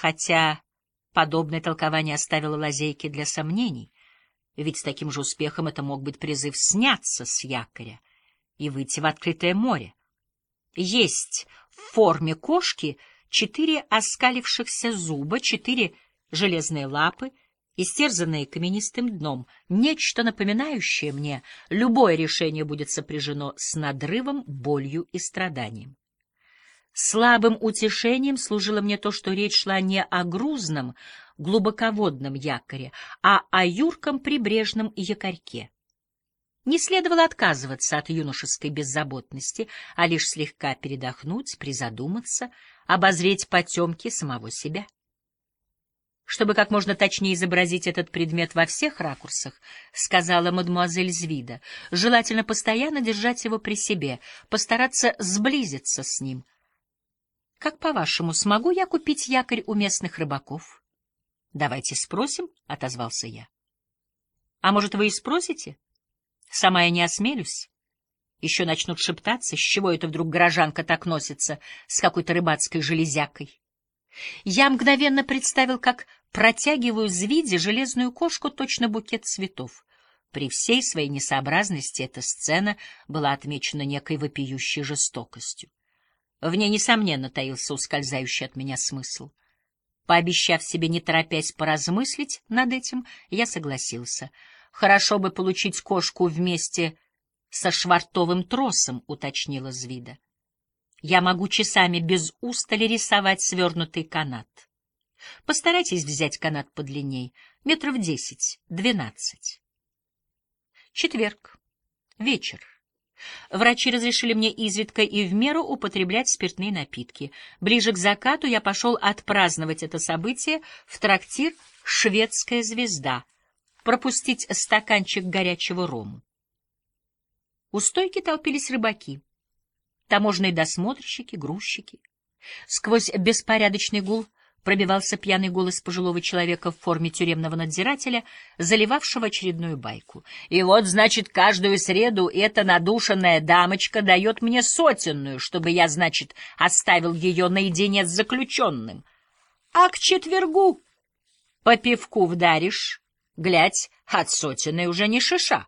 Хотя подобное толкование оставило лазейки для сомнений, ведь с таким же успехом это мог быть призыв сняться с якоря и выйти в открытое море. Есть в форме кошки четыре оскалившихся зуба, четыре железные лапы, истерзанные каменистым дном, нечто напоминающее мне, любое решение будет сопряжено с надрывом, болью и страданием. Слабым утешением служило мне то, что речь шла не о грузном, глубоководном якоре, а о юрком прибрежном якорьке. Не следовало отказываться от юношеской беззаботности, а лишь слегка передохнуть, призадуматься, обозреть потемки самого себя. Чтобы как можно точнее изобразить этот предмет во всех ракурсах, сказала мадемуазель Звида, желательно постоянно держать его при себе, постараться сблизиться с ним. Как, по-вашему, смогу я купить якорь у местных рыбаков? Давайте спросим, — отозвался я. А может, вы и спросите? Сама я не осмелюсь. Еще начнут шептаться, с чего это вдруг горожанка так носится с какой-то рыбацкой железякой. Я мгновенно представил, как протягиваю Звиде железную кошку, точно букет цветов. При всей своей несообразности эта сцена была отмечена некой вопиющей жестокостью. В ней, несомненно, таился ускользающий от меня смысл. Пообещав себе, не торопясь поразмыслить над этим, я согласился — Хорошо бы получить кошку вместе со швартовым тросом, — уточнила Звида. Я могу часами без устали рисовать свернутый канат. Постарайтесь взять канат подлинней, метров десять, двенадцать. Четверг. Вечер. Врачи разрешили мне изредка и в меру употреблять спиртные напитки. Ближе к закату я пошел отпраздновать это событие в трактир «Шведская звезда», пропустить стаканчик горячего рому. У стойки толпились рыбаки, таможенные досмотрщики, грузчики. Сквозь беспорядочный гул пробивался пьяный голос пожилого человека в форме тюремного надзирателя, заливавшего очередную байку. И вот, значит, каждую среду эта надушенная дамочка дает мне сотенную, чтобы я, значит, оставил ее наедине с заключенным. А к четвергу по пивку вдаришь, Глядь, от сотенной уже не шиша.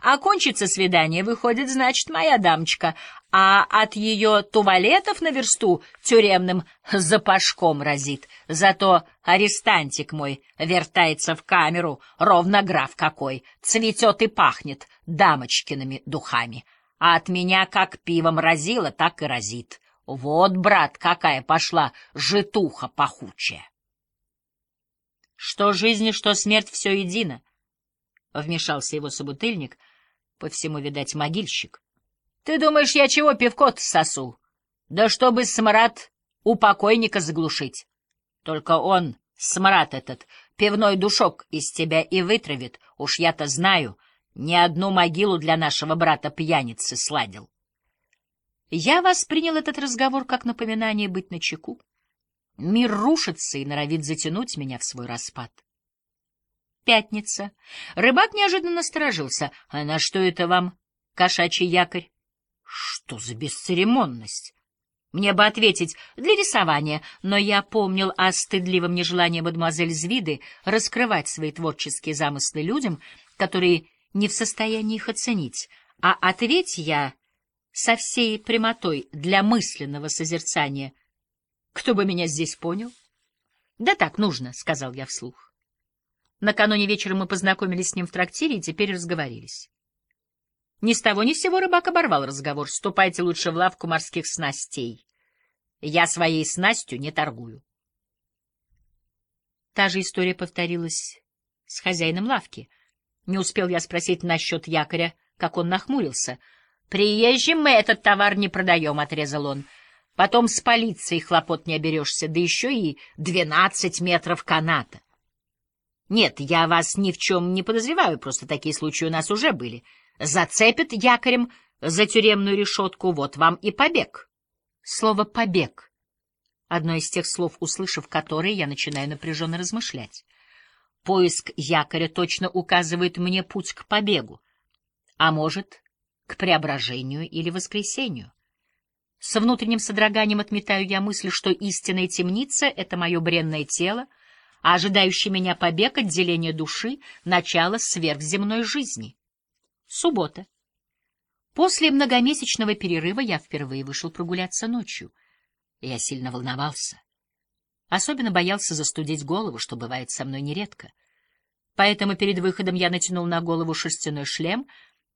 Окончится свидание, выходит, значит, моя дамочка, а от ее туалетов на версту тюремным запашком разит. Зато арестантик мой вертается в камеру, ровно граф какой, цветет и пахнет дамочкиными духами. А от меня как пивом разило, так и разит. Вот, брат, какая пошла житуха пахучая. Что жизнь, что смерть — все едино. Вмешался его собутыльник, по всему, видать, могильщик. Ты думаешь, я чего пивко сосу? Да чтобы смрад у покойника заглушить. Только он, смрад этот, пивной душок из тебя и вытравит, уж я-то знаю, ни одну могилу для нашего брата-пьяницы сладил. Я воспринял этот разговор как напоминание быть начеку. Мир рушится и норовит затянуть меня в свой распад. Пятница. Рыбак неожиданно насторожился. — А на что это вам, кошачий якорь? — Что за бесцеремонность? Мне бы ответить для рисования, но я помнил о стыдливом нежелании мадемуазель Звиды раскрывать свои творческие замыслы людям, которые не в состоянии их оценить. А ответь я со всей прямотой для мысленного созерцания — кто бы меня здесь понял? — Да так нужно, — сказал я вслух. Накануне вечером мы познакомились с ним в трактире и теперь разговорились. Ни с того ни с сего рыбак оборвал разговор. Ступайте лучше в лавку морских снастей. Я своей снастью не торгую. Та же история повторилась с хозяином лавки. Не успел я спросить насчет якоря, как он нахмурился. «Приезжим мы этот товар не продаем», — отрезал он. Потом с полицией хлопот не оберешься, да еще и двенадцать метров каната. Нет, я вас ни в чем не подозреваю, просто такие случаи у нас уже были. Зацепят якорем за тюремную решетку, вот вам и побег. Слово «побег» — одно из тех слов, услышав которые, я начинаю напряженно размышлять. Поиск якоря точно указывает мне путь к побегу, а может, к преображению или воскресению. С внутренним содроганием отметаю я мысль, что истинная темница — это мое бренное тело, а ожидающий меня побег, отделение души, начало сверхземной жизни. Суббота. После многомесячного перерыва я впервые вышел прогуляться ночью. Я сильно волновался. Особенно боялся застудить голову, что бывает со мной нередко. Поэтому перед выходом я натянул на голову шерстяной шлем,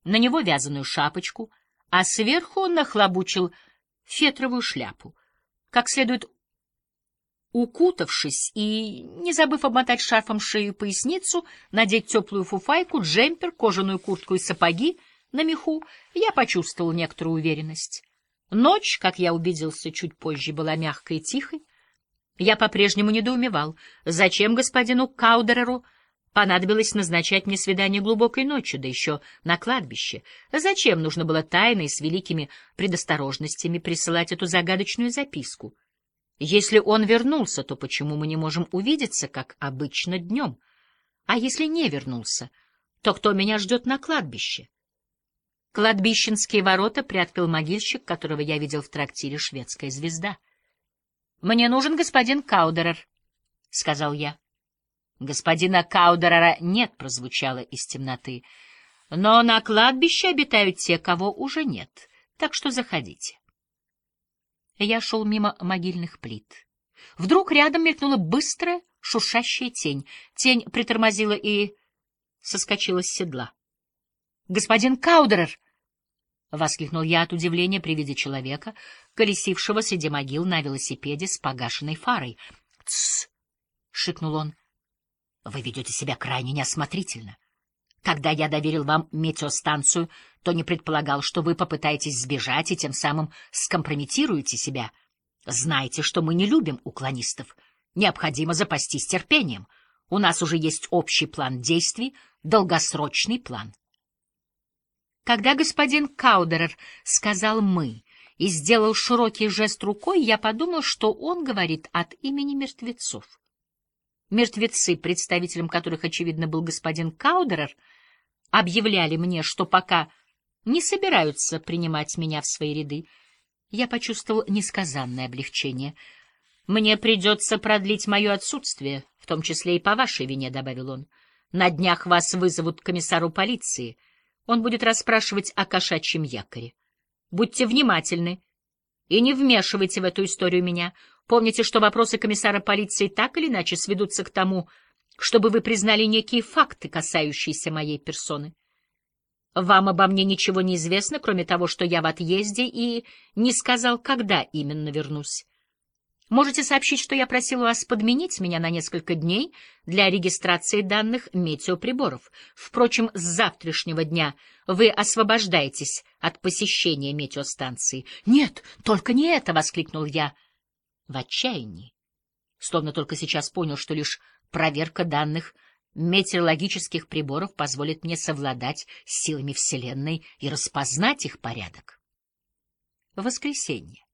на него вязаную шапочку, а сверху нахлобучил фетровую шляпу, как следует укутавшись и, не забыв обмотать шарфом шею и поясницу, надеть теплую фуфайку, джемпер, кожаную куртку и сапоги на меху, я почувствовал некоторую уверенность. Ночь, как я убедился чуть позже, была мягкой и тихой. Я по-прежнему недоумевал, зачем господину Каудереру понадобилось назначать мне свидание глубокой ночью, да еще на кладбище. Зачем нужно было тайно и с великими предосторожностями присылать эту загадочную записку? Если он вернулся, то почему мы не можем увидеться, как обычно, днем? А если не вернулся, то кто меня ждет на кладбище? Кладбищенские ворота приоткрыл могильщик, которого я видел в трактире «Шведская звезда». — Мне нужен господин Каудерер, — сказал я. — Господина Каудерера нет, — прозвучало из темноты. — Но на кладбище обитают те, кого уже нет, так что заходите. Я шел мимо могильных плит. Вдруг рядом мелькнула быстрая, шуршащая тень. Тень притормозила и соскочила с седла. — Господин Каудерер! — воскликнул я от удивления при виде человека, колесившего среди могил на велосипеде с погашенной фарой. — Тссс! — шикнул он. — Вы ведете себя крайне неосмотрительно. Когда я доверил вам метеостанцию, то не предполагал, что вы попытаетесь сбежать и тем самым скомпрометируете себя. Знайте, что мы не любим уклонистов. Необходимо запастись терпением. У нас уже есть общий план действий, долгосрочный план. Когда господин Каудерер сказал «мы» и сделал широкий жест рукой, я подумал, что он говорит от имени мертвецов. Мертвецы, представителем которых, очевидно, был господин Каудерер, объявляли мне, что пока не собираются принимать меня в свои ряды. Я почувствовал несказанное облегчение. «Мне придется продлить мое отсутствие, в том числе и по вашей вине», — добавил он. «На днях вас вызовут к комиссару полиции. Он будет расспрашивать о кошачьем якоре. Будьте внимательны и не вмешивайте в эту историю меня. Помните, что вопросы комиссара полиции так или иначе сведутся к тому, чтобы вы признали некие факты, касающиеся моей персоны. Вам обо мне ничего не известно, кроме того, что я в отъезде и не сказал, когда именно вернусь. Можете сообщить, что я просил вас подменить меня на несколько дней для регистрации данных метеоприборов. Впрочем, с завтрашнего дня вы освобождаетесь от посещения метеостанции. — Нет, только не это! — воскликнул я в отчаянии. Словно только сейчас понял, что лишь проверка данных метеорологических приборов позволит мне совладать с силами Вселенной и распознать их порядок. Воскресенье.